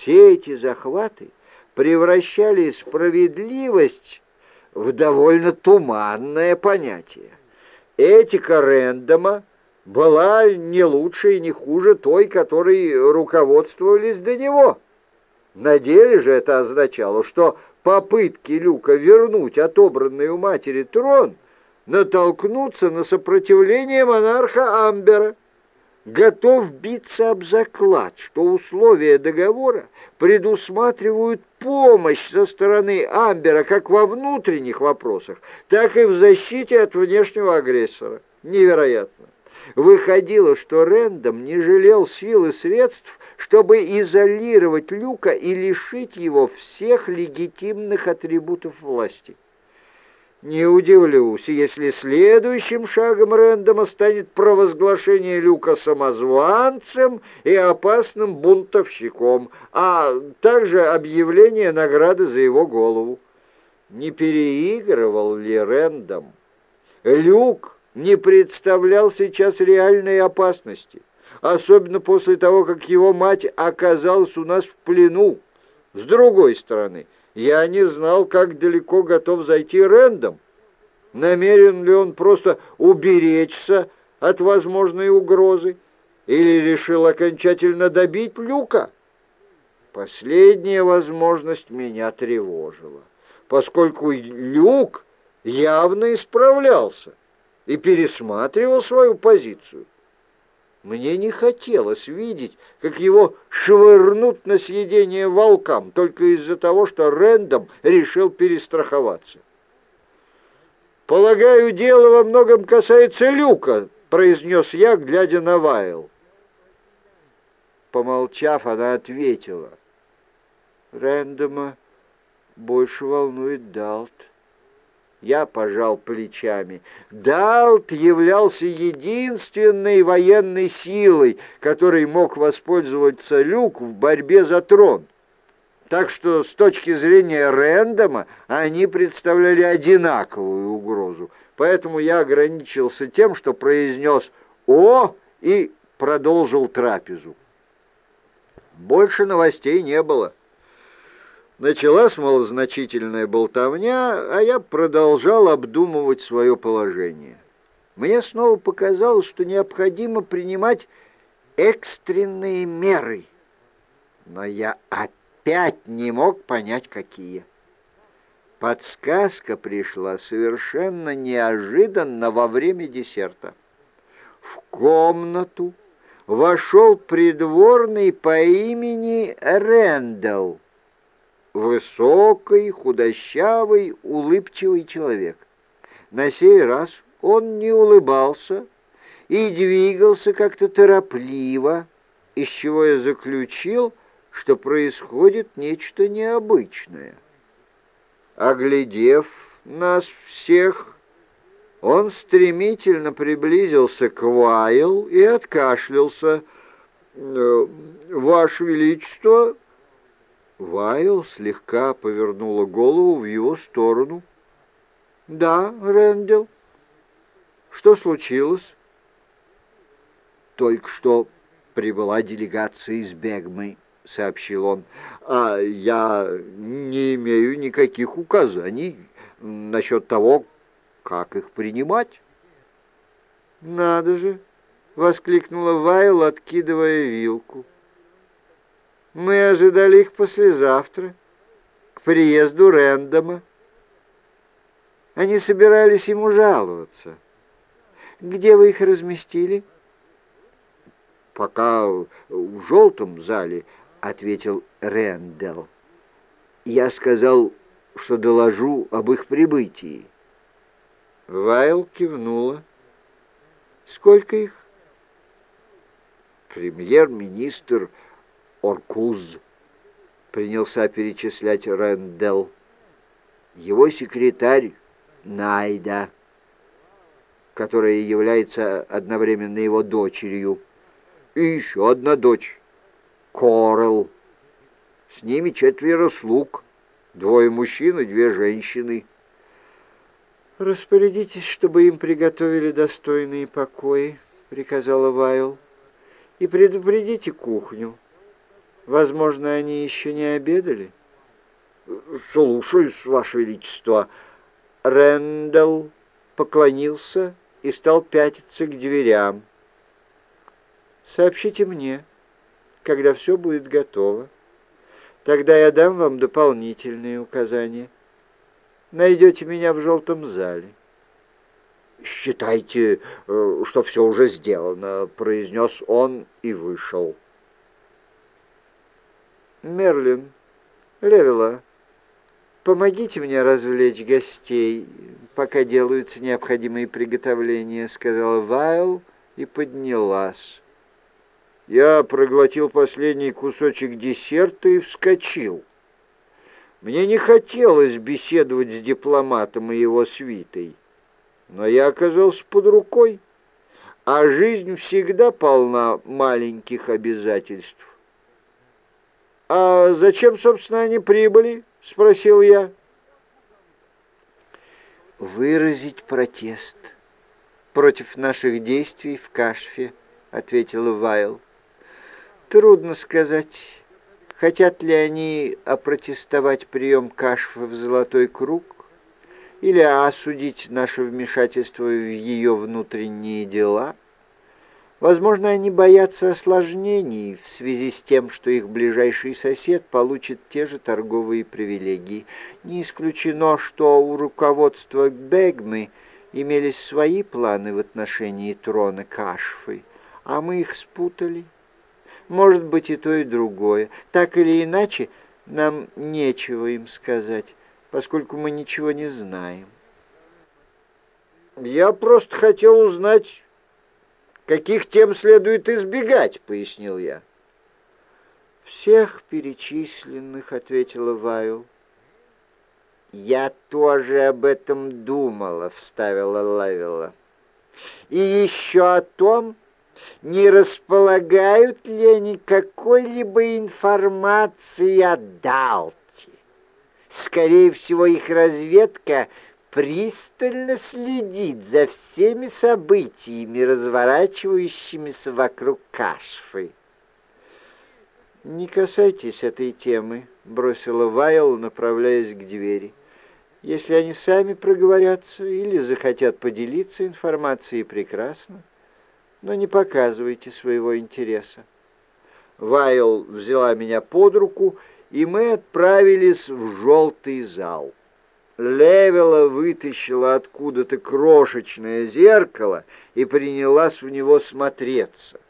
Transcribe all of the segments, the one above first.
Все эти захваты превращали справедливость в довольно туманное понятие. Этика Рэндома была не лучше и не хуже той, которой руководствовались до него. На деле же это означало, что попытки Люка вернуть отобранный у матери трон натолкнутся на сопротивление монарха Амбера готов биться об заклад, что условия договора предусматривают помощь со стороны Амбера как во внутренних вопросах, так и в защите от внешнего агрессора. Невероятно. Выходило, что Рэндом не жалел сил и средств, чтобы изолировать Люка и лишить его всех легитимных атрибутов власти. Не удивлюсь, если следующим шагом Рэндома станет провозглашение Люка самозванцем и опасным бунтовщиком, а также объявление награды за его голову. Не переигрывал ли Рэндом? Люк не представлял сейчас реальной опасности, особенно после того, как его мать оказалась у нас в плену. С другой стороны, я не знал, как далеко готов зайти Рэндом. Намерен ли он просто уберечься от возможной угрозы или решил окончательно добить Люка? Последняя возможность меня тревожила, поскольку Люк явно исправлялся и пересматривал свою позицию. Мне не хотелось видеть, как его швырнут на съедение волкам, только из-за того, что Рэндом решил перестраховаться. «Полагаю, дело во многом касается Люка», — произнес я, глядя на Вайл. Помолчав, она ответила. «Рэндома больше волнует Далт». Я пожал плечами. Далт являлся единственной военной силой, которой мог воспользоваться Люк в борьбе за трон. Так что с точки зрения Рэндома они представляли одинаковую угрозу. Поэтому я ограничился тем, что произнес «О!» и продолжил трапезу. Больше новостей не было. Началась малозначительная болтовня, а я продолжал обдумывать свое положение. Мне снова показалось, что необходимо принимать экстренные меры. Но я опять не мог понять, какие. Подсказка пришла совершенно неожиданно во время десерта. В комнату вошел придворный по имени Рэндалл высокий, худощавый, улыбчивый человек. На сей раз он не улыбался и двигался как-то торопливо, из чего я заключил, что происходит нечто необычное. Оглядев нас всех, он стремительно приблизился к Вайл и откашлялся. «Э, «Ваше Величество!» Вайл слегка повернула голову в его сторону. «Да, Рэндалл. Что случилось?» «Только что прибыла делегация из Бегмы», — сообщил он. «А я не имею никаких указаний насчет того, как их принимать». «Надо же!» — воскликнула Вайл, откидывая вилку. Мы ожидали их послезавтра, к приезду Рэндома. Они собирались ему жаловаться. Где вы их разместили? Пока в желтом зале, ответил Рэндалл. Я сказал, что доложу об их прибытии. Вайл кивнула. Сколько их? Премьер-министр Оркуз, принялся перечислять Рэндел. Его секретарь Найда, которая является одновременно его дочерью, и еще одна дочь, Корел. С ними четверо слуг, двое мужчин и две женщины. «Распорядитесь, чтобы им приготовили достойные покои», — приказала Вайл, — «и предупредите кухню». Возможно, они еще не обедали? Слушаюсь, Ваше Величество. Рэндалл поклонился и стал пятиться к дверям. Сообщите мне, когда все будет готово. Тогда я дам вам дополнительные указания. Найдете меня в желтом зале. «Считайте, э, что все уже сделано», — произнес он и вышел. «Мерлин, Левела, помогите мне развлечь гостей, пока делаются необходимые приготовления», — сказала Вайл и поднялась. Я проглотил последний кусочек десерта и вскочил. Мне не хотелось беседовать с дипломатом и его свитой, но я оказался под рукой, а жизнь всегда полна маленьких обязательств. «А зачем, собственно, они прибыли?» — спросил я. «Выразить протест против наших действий в Кашфе», — ответила Вайл. «Трудно сказать, хотят ли они опротестовать прием Кашфа в Золотой Круг или осудить наше вмешательство в ее внутренние дела». Возможно, они боятся осложнений в связи с тем, что их ближайший сосед получит те же торговые привилегии. Не исключено, что у руководства Бегмы имелись свои планы в отношении трона Кашфы, а мы их спутали. Может быть и то, и другое. Так или иначе, нам нечего им сказать, поскольку мы ничего не знаем. «Я просто хотел узнать, каких тем следует избегать», — пояснил я. «Всех перечисленных», — ответила Вайл. «Я тоже об этом думала», — вставила Лавила. «И еще о том, не располагают ли они какой-либо информацией о Далте. Скорее всего, их разведка пристально следит за всеми событиями, разворачивающимися вокруг Кашфы. «Не касайтесь этой темы», — бросила Вайл, направляясь к двери. «Если они сами проговорятся или захотят поделиться информацией, прекрасно, но не показывайте своего интереса». Вайл взяла меня под руку, и мы отправились в желтый зал. Левела вытащила откуда-то крошечное зеркало и принялась в него смотреться.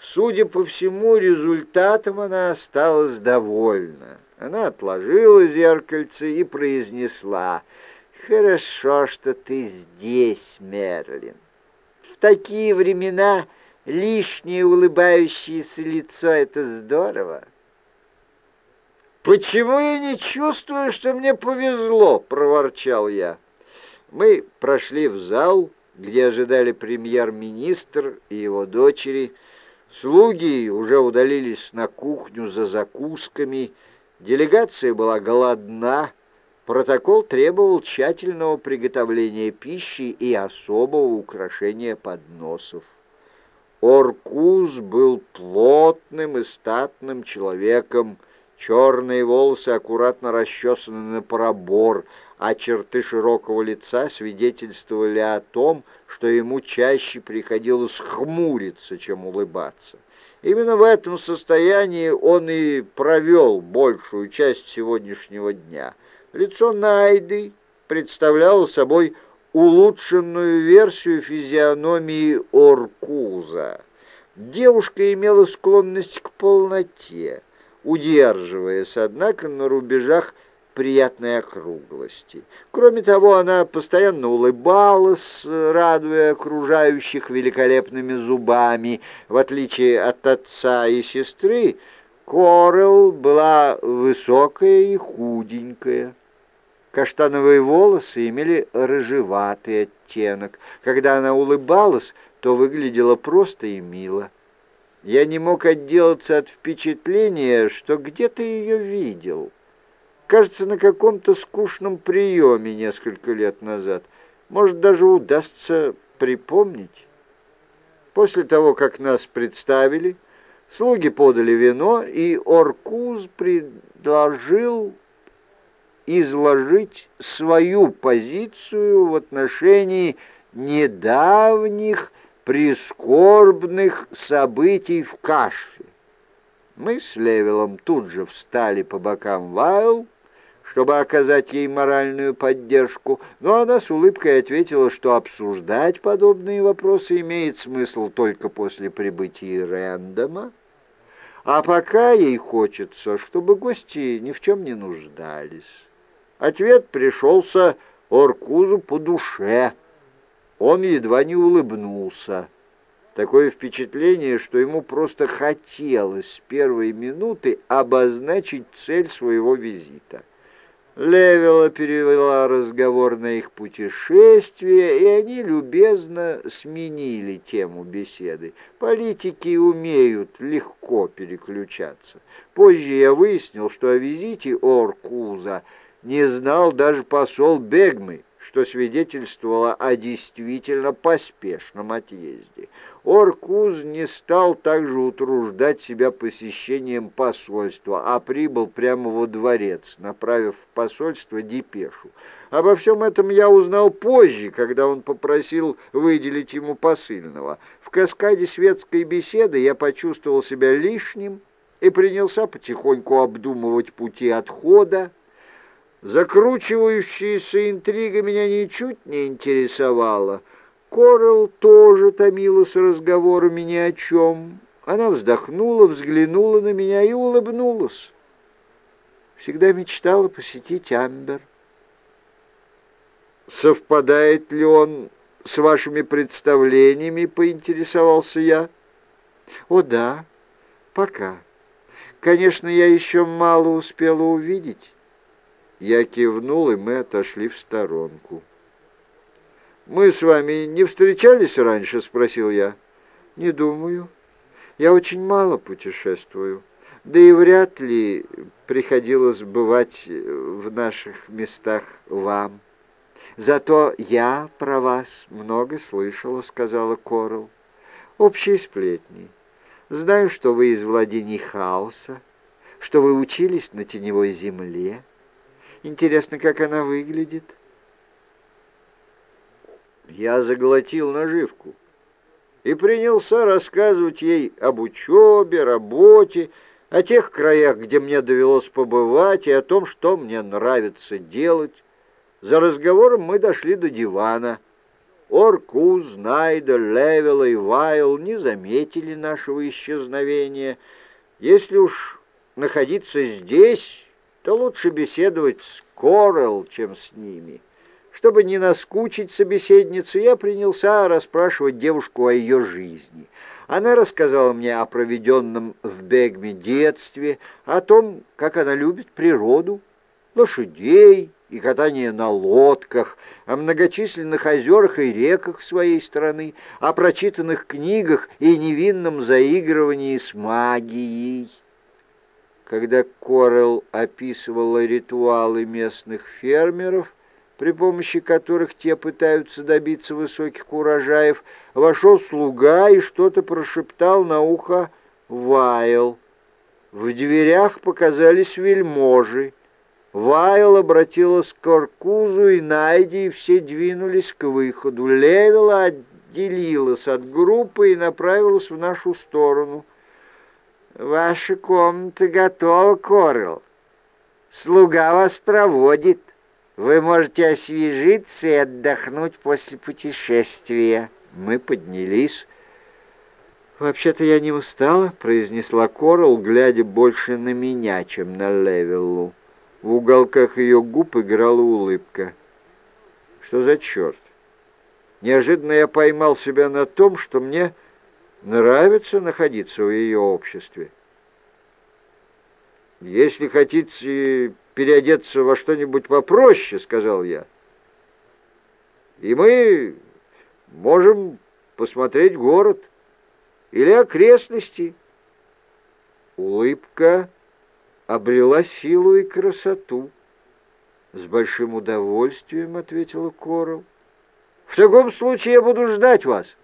Судя по всему, результатом она осталась довольна. Она отложила зеркальце и произнесла «Хорошо, что ты здесь, Мерлин. В такие времена лишнее улыбающееся лицо — это здорово». «Почему я не чувствую, что мне повезло?» — проворчал я. Мы прошли в зал, где ожидали премьер-министр и его дочери. Слуги уже удалились на кухню за закусками. Делегация была голодна. Протокол требовал тщательного приготовления пищи и особого украшения подносов. Оркуз был плотным и статным человеком, Черные волосы аккуратно расчесаны на пробор, а черты широкого лица свидетельствовали о том, что ему чаще приходилось хмуриться, чем улыбаться. Именно в этом состоянии он и провел большую часть сегодняшнего дня. Лицо Найды представляло собой улучшенную версию физиономии Оркуза. Девушка имела склонность к полноте удерживаясь, однако, на рубежах приятной округлости. Кроме того, она постоянно улыбалась, радуя окружающих великолепными зубами. В отличие от отца и сестры, Корел была высокая и худенькая. Каштановые волосы имели рыжеватый оттенок. Когда она улыбалась, то выглядела просто и мило. Я не мог отделаться от впечатления, что где-то ее видел. Кажется, на каком-то скучном приеме несколько лет назад. Может, даже удастся припомнить. После того, как нас представили, Слуги подали вино, и Оркуз предложил изложить свою позицию в отношении недавних прискорбных событий в Кашфе. Мы с Левелом тут же встали по бокам Вайл, чтобы оказать ей моральную поддержку, но она с улыбкой ответила, что обсуждать подобные вопросы имеет смысл только после прибытия Рэндома, а пока ей хочется, чтобы гости ни в чем не нуждались. Ответ пришелся Оркузу по душе. Он едва не улыбнулся. Такое впечатление, что ему просто хотелось с первой минуты обозначить цель своего визита. Левела перевела разговор на их путешествие, и они любезно сменили тему беседы. Политики умеют легко переключаться. Позже я выяснил, что о визите Оркуза не знал даже посол Бегмы, что свидетельствовало о действительно поспешном отъезде. Оркуз не стал также утруждать себя посещением посольства, а прибыл прямо во дворец, направив в посольство депешу. Обо всем этом я узнал позже, когда он попросил выделить ему посыльного. В каскаде светской беседы я почувствовал себя лишним и принялся потихоньку обдумывать пути отхода, Закручивающаяся интрига меня ничуть не интересовала. Корел тоже томилась разговорами ни о чем. Она вздохнула, взглянула на меня и улыбнулась. Всегда мечтала посетить Амбер. «Совпадает ли он с вашими представлениями?» — поинтересовался я. «О да, пока. Конечно, я еще мало успела увидеть». Я кивнул, и мы отошли в сторонку. «Мы с вами не встречались раньше?» — спросил я. «Не думаю. Я очень мало путешествую. Да и вряд ли приходилось бывать в наших местах вам. Зато я про вас много слышала», — сказала Корл. «Общие сплетни. Знаю, что вы из владений хаоса, что вы учились на теневой земле» Интересно, как она выглядит. Я заглотил наживку и принялся рассказывать ей об учебе, работе, о тех краях, где мне довелось побывать, и о том, что мне нравится делать. За разговором мы дошли до дивана. Оркуз, Найда, Левела и Вайл не заметили нашего исчезновения. Если уж находиться здесь то лучше беседовать с Корел, чем с ними. Чтобы не наскучить собеседницу, я принялся расспрашивать девушку о ее жизни. Она рассказала мне о проведенном в Бегме детстве, о том, как она любит природу, лошадей и катание на лодках, о многочисленных озерах и реках своей страны, о прочитанных книгах и невинном заигрывании с магией. Когда Корел описывала ритуалы местных фермеров, при помощи которых те пытаются добиться высоких урожаев, вошел слуга и что-то прошептал на ухо Вайл. В дверях показались вельможи. Вайл обратилась к Аркузу и Найди, и все двинулись к выходу. Левела отделилась от группы и направилась в нашу сторону. «Ваша комната готова, Корл. Слуга вас проводит. Вы можете освежиться и отдохнуть после путешествия». Мы поднялись. «Вообще-то я не устала», — произнесла Корл, глядя больше на меня, чем на Левеллу. В уголках ее губ играла улыбка. «Что за черт?» Неожиданно я поймал себя на том, что мне нравится находиться в ее обществе. «Если хотите переодеться во что-нибудь попроще, — сказал я, — и мы можем посмотреть город или окрестности». Улыбка обрела силу и красоту. «С большим удовольствием», — ответила Корал. «В таком случае я буду ждать вас.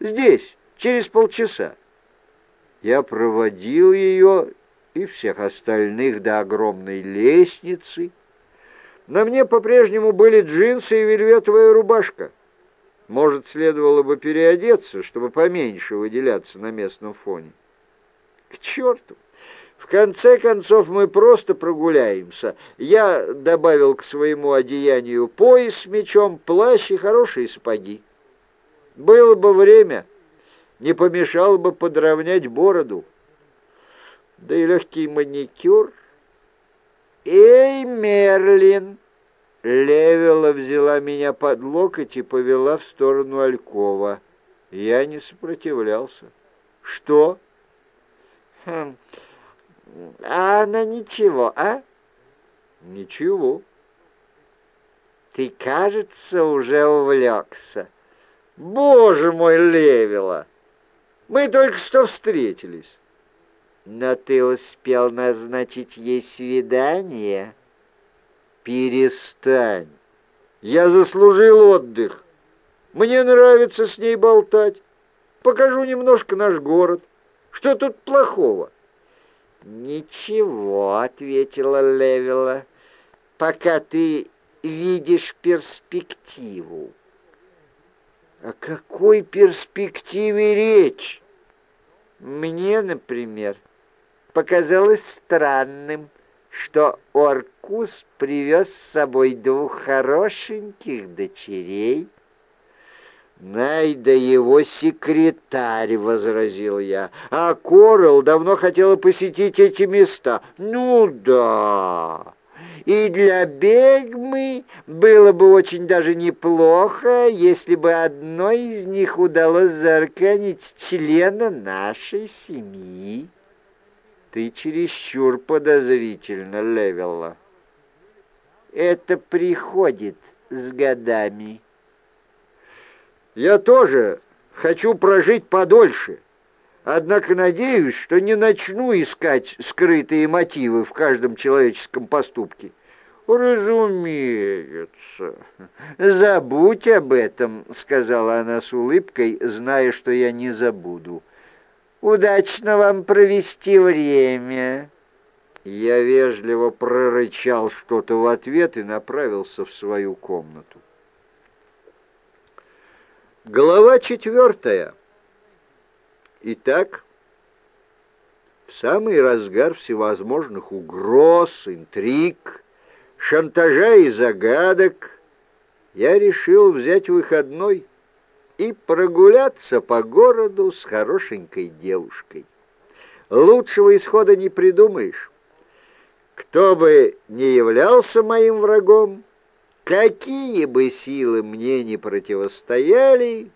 Здесь» через полчаса. Я проводил ее и всех остальных до огромной лестницы. На мне по-прежнему были джинсы и вельветовая рубашка. Может, следовало бы переодеться, чтобы поменьше выделяться на местном фоне. К черту! В конце концов, мы просто прогуляемся. Я добавил к своему одеянию пояс с мечом, плащ и хорошие сапоги. Было бы время, не помешало бы подровнять бороду. Да и легкий маникюр. «Эй, Мерлин!» Левела взяла меня под локоть и повела в сторону Алькова. Я не сопротивлялся. «Что?» хм, «А она ничего, а?» «Ничего». «Ты, кажется, уже увлекся». «Боже мой, Левела! Мы только что встретились». «Но ты успел назначить ей свидание?» «Перестань! Я заслужил отдых. Мне нравится с ней болтать. Покажу немножко наш город. Что тут плохого?» «Ничего», — ответила Левела, — «пока ты видишь перспективу». О какой перспективе речь? Мне, например, показалось странным, что Оркус привез с собой двух хорошеньких дочерей. «Найда его секретарь», — возразил я, — «а Корел давно хотела посетить эти места». «Ну да, и для Бегмы было бы очень даже неплохо, если бы одной из них удалось зарканить члена нашей семьи. Ты чересчур подозрительно, Левелла. Это приходит с годами. Я тоже хочу прожить подольше. Однако надеюсь, что не начну искать скрытые мотивы в каждом человеческом поступке. «Разумеется. Забудь об этом», — сказала она с улыбкой, зная, что я не забуду. «Удачно вам провести время». Я вежливо прорычал что-то в ответ и направился в свою комнату. Глава четвертая. Итак, в самый разгар всевозможных угроз, интриг, шантажа и загадок я решил взять выходной и прогуляться по городу с хорошенькой девушкой. Лучшего исхода не придумаешь. Кто бы не являлся моим врагом, какие бы силы мне не противостояли,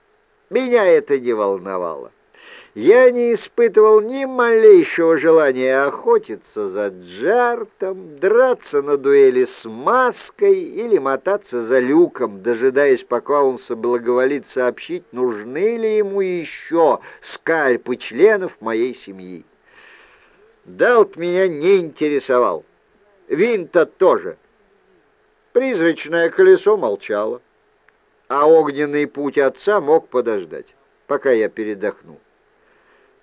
меня это не волновало я не испытывал ни малейшего желания охотиться за Джартом, драться на дуэли с маской или мотаться за люком, дожидаясь, пока он соблаговолит сообщить, нужны ли ему еще скальпы членов моей семьи. Далт меня не интересовал. Винта тоже. Призрачное колесо молчало, а огненный путь отца мог подождать, пока я передохну.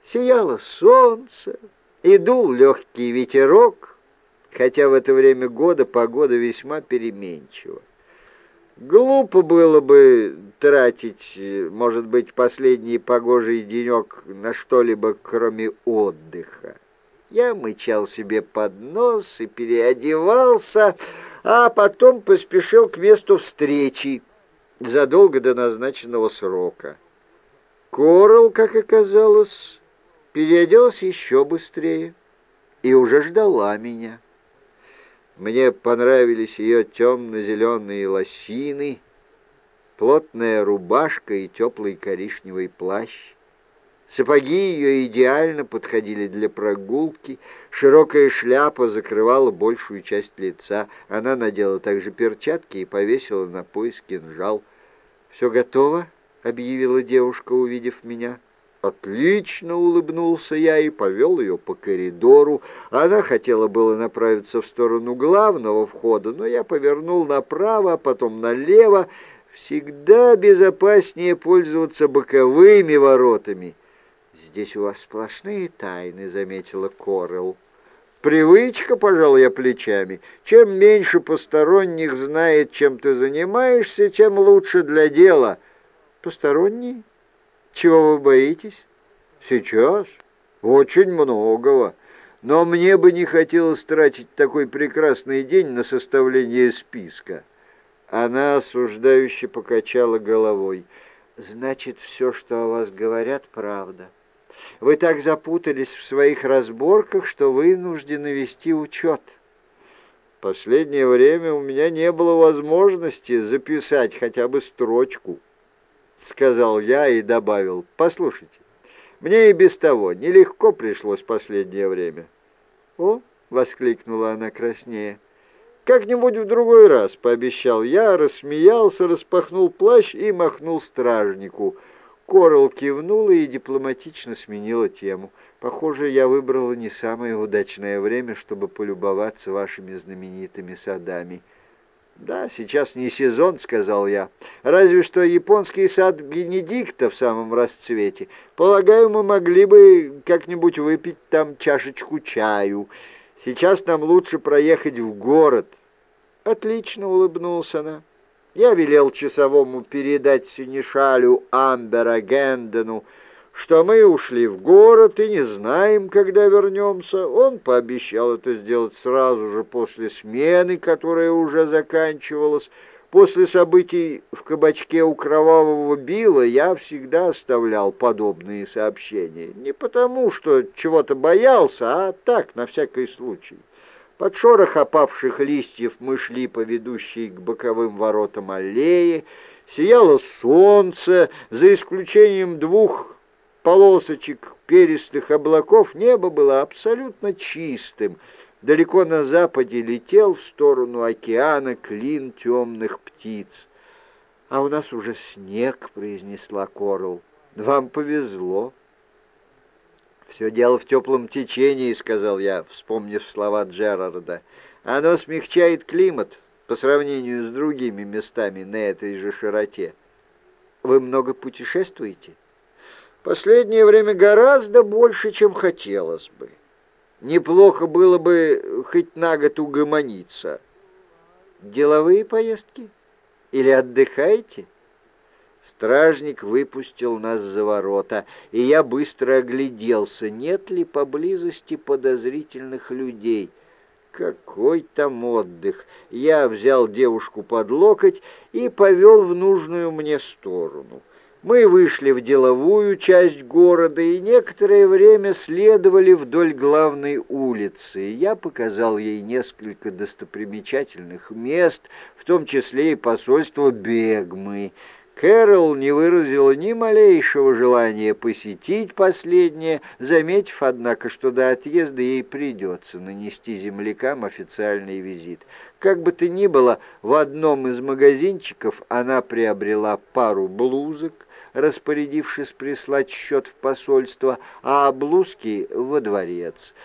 Сияло солнце, и дул легкий ветерок, хотя в это время года погода весьма переменчива. Глупо было бы тратить, может быть, последний погожий денек на что-либо, кроме отдыха. Я мычал себе под нос и переодевался, а потом поспешил к месту встречи задолго до назначенного срока. Корал, как оказалось, переоделась еще быстрее и уже ждала меня. Мне понравились ее темно-зеленые лосины, плотная рубашка и теплый коричневый плащ. Сапоги ее идеально подходили для прогулки, широкая шляпа закрывала большую часть лица. Она надела также перчатки и повесила на пояс кинжал. «Все готово?» — объявила девушка, увидев меня. «Отлично!» — улыбнулся я и повел ее по коридору. Она хотела было направиться в сторону главного входа, но я повернул направо, а потом налево. Всегда безопаснее пользоваться боковыми воротами. здесь у вас сплошные тайны», — заметила Корел. «Привычка, пожал я плечами. Чем меньше посторонних знает, чем ты занимаешься, тем лучше для дела». «Посторонние? Чего вы боитесь?» «Сейчас? Очень многого. Но мне бы не хотелось тратить такой прекрасный день на составление списка». Она осуждающе покачала головой. «Значит, все, что о вас говорят, правда. Вы так запутались в своих разборках, что вынуждены вести учет». «Последнее время у меня не было возможности записать хотя бы строчку», — сказал я и добавил. «Послушайте, мне и без того нелегко пришлось последнее время». «О!» — воскликнула она краснее. «Как-нибудь в другой раз», — пообещал я, рассмеялся, распахнул плащ и махнул стражнику. Корал кивнула и дипломатично сменила тему. «Похоже, я выбрала не самое удачное время, чтобы полюбоваться вашими знаменитыми садами». «Да, сейчас не сезон», — сказал я. «Разве что японский сад Бенедикта в самом расцвете. Полагаю, мы могли бы как-нибудь выпить там чашечку чаю». Сейчас нам лучше проехать в город». «Отлично», — улыбнулся она. Я велел часовому передать синешалю Амбера Гендену, что мы ушли в город и не знаем, когда вернемся. Он пообещал это сделать сразу же после смены, которая уже заканчивалась, После событий в кабачке у Кровавого Билла я всегда оставлял подобные сообщения. Не потому, что чего-то боялся, а так, на всякий случай. Под шорох опавших листьев мы шли по ведущей к боковым воротам аллеи. Сияло солнце, за исключением двух полосочек перистых облаков, небо было абсолютно чистым — Далеко на западе летел в сторону океана клин темных птиц. «А у нас уже снег», — произнесла Корл. «Вам повезло». «Все дело в теплом течении», — сказал я, вспомнив слова Джерарда. «Оно смягчает климат по сравнению с другими местами на этой же широте». «Вы много путешествуете?» «Последнее время гораздо больше, чем хотелось бы». Неплохо было бы хоть на год угомониться. Деловые поездки? Или отдыхаете? Стражник выпустил нас за ворота, и я быстро огляделся, нет ли поблизости подозрительных людей. Какой там отдых! Я взял девушку под локоть и повел в нужную мне сторону. Мы вышли в деловую часть города и некоторое время следовали вдоль главной улицы. Я показал ей несколько достопримечательных мест, в том числе и посольство Бегмы. Кэрол не выразила ни малейшего желания посетить последнее, заметив, однако, что до отъезда ей придется нанести землякам официальный визит. Как бы то ни было, в одном из магазинчиков она приобрела пару блузок, распорядившись прислать счет в посольство, а блузки — во дворец.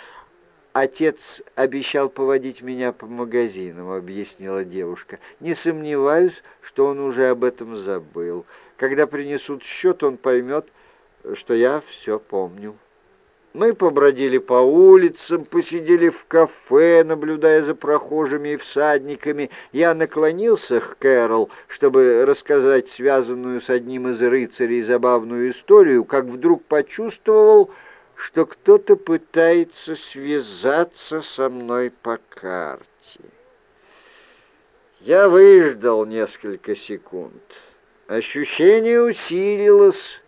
«Отец обещал поводить меня по магазинам», — объяснила девушка. «Не сомневаюсь, что он уже об этом забыл. Когда принесут счет, он поймет, что я все помню». Мы побродили по улицам, посидели в кафе, наблюдая за прохожими и всадниками. Я наклонился к Кэрол, чтобы рассказать связанную с одним из рыцарей забавную историю, как вдруг почувствовал, что кто-то пытается связаться со мной по карте. Я выждал несколько секунд. Ощущение усилилось,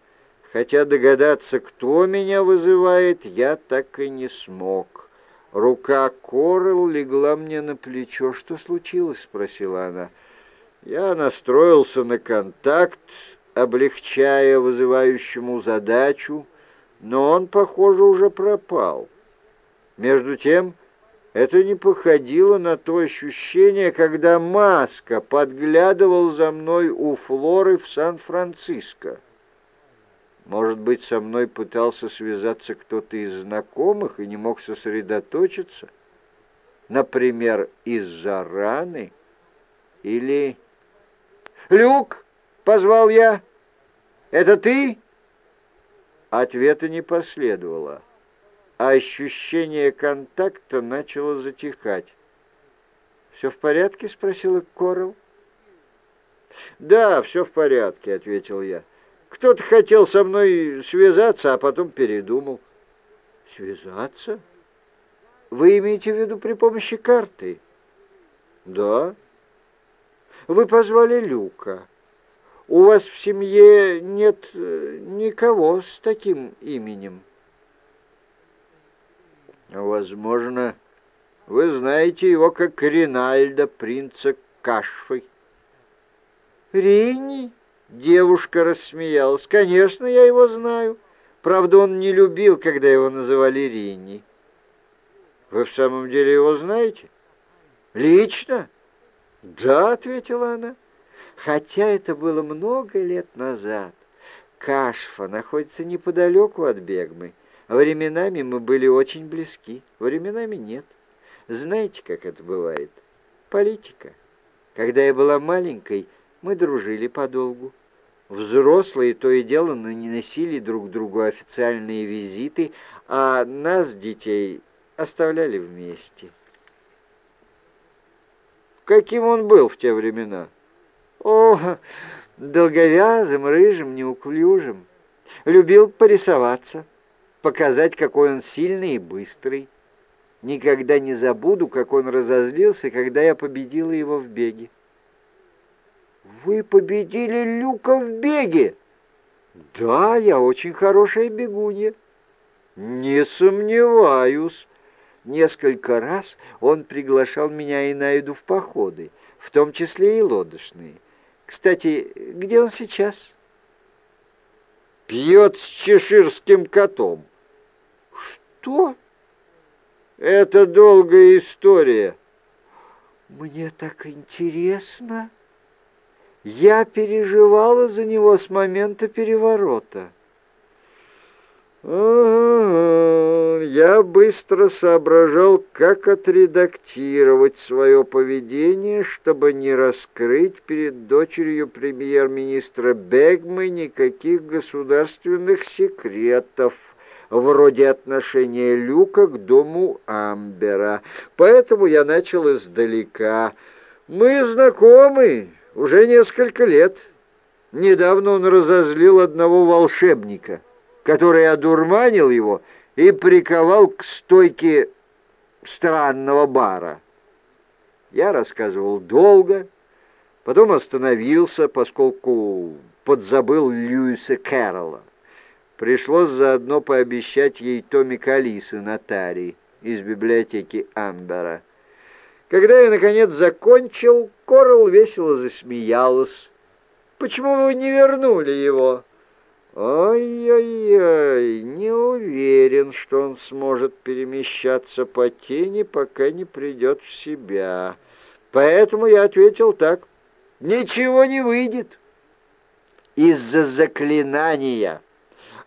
хотя догадаться, кто меня вызывает, я так и не смог. Рука Корел легла мне на плечо. «Что случилось?» — спросила она. Я настроился на контакт, облегчая вызывающему задачу, но он, похоже, уже пропал. Между тем, это не походило на то ощущение, когда Маска подглядывал за мной у Флоры в Сан-Франциско. Может быть, со мной пытался связаться кто-то из знакомых и не мог сосредоточиться? Например, из-за раны? Или... «Люк!» — позвал я. «Это ты?» Ответа не последовало, а ощущение контакта начало затихать. «Все в порядке?» — спросила Корел. «Да, все в порядке», — ответил я. «Кто-то хотел со мной связаться, а потом передумал». «Связаться? Вы имеете в виду при помощи карты?» «Да». «Вы позвали Люка. У вас в семье нет э, никого с таким именем?» «Возможно, вы знаете его как Ринальда, принца Кашфы». «Рини?» — девушка рассмеялась. «Конечно, я его знаю. Правда, он не любил, когда его называли Рини». «Вы в самом деле его знаете?» «Лично?» «Да», — ответила она. «Хотя это было много лет назад. Кашфа находится неподалеку от Бегмы. Временами мы были очень близки, временами нет. Знаете, как это бывает? Политика. Когда я была маленькой, мы дружили подолгу. Взрослые то и дело не носили друг другу официальные визиты, а нас, детей, оставляли вместе. Каким он был в те времена? О, долговязым, рыжим, неуклюжим. Любил порисоваться, показать, какой он сильный и быстрый. Никогда не забуду, как он разозлился, когда я победила его в беге. «Вы победили Люка в беге?» «Да, я очень хорошая бегунья». «Не сомневаюсь». Несколько раз он приглашал меня и Наиду в походы, в том числе и лодочные. Кстати, где он сейчас? Пьет с чеширским котом. Что? Это долгая история. Мне так интересно. Я переживала за него с момента переворота. Я быстро соображал, как отредактировать свое поведение, чтобы не раскрыть перед дочерью премьер-министра Бегмы никаких государственных секретов вроде отношения Люка к дому Амбера. Поэтому я начал издалека. «Мы знакомы, уже несколько лет. Недавно он разозлил одного волшебника, который одурманил его и приковал к стойке странного бара. Я рассказывал долго, потом остановился, поскольку подзабыл Льюиса Кэрролла. Пришлось заодно пообещать ей Томми Калисы Натари из библиотеки Амбера. Когда я, наконец, закончил, Корл весело засмеялась. «Почему вы не вернули его?» «Ой-ой-ой, не уверен, что он сможет перемещаться по тени, пока не придет в себя. Поэтому я ответил так. Ничего не выйдет. Из-за заклинания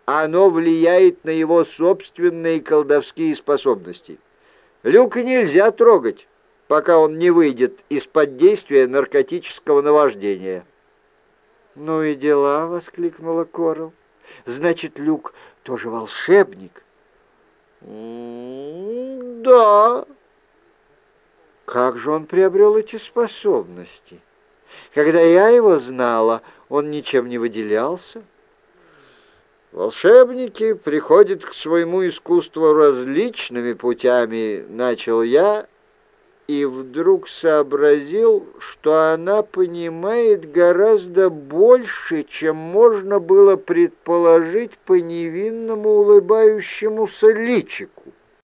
оно влияет на его собственные колдовские способности. Люка нельзя трогать» пока он не выйдет из-под действия наркотического наваждения. «Ну и дела!» — воскликнула Корел. «Значит, Люк тоже волшебник?» «Да». «Как же он приобрел эти способности? Когда я его знала, он ничем не выделялся». «Волшебники приходят к своему искусству различными путями», — начал я, и вдруг сообразил, что она понимает гораздо больше, чем можно было предположить по невинному улыбающемуся личику.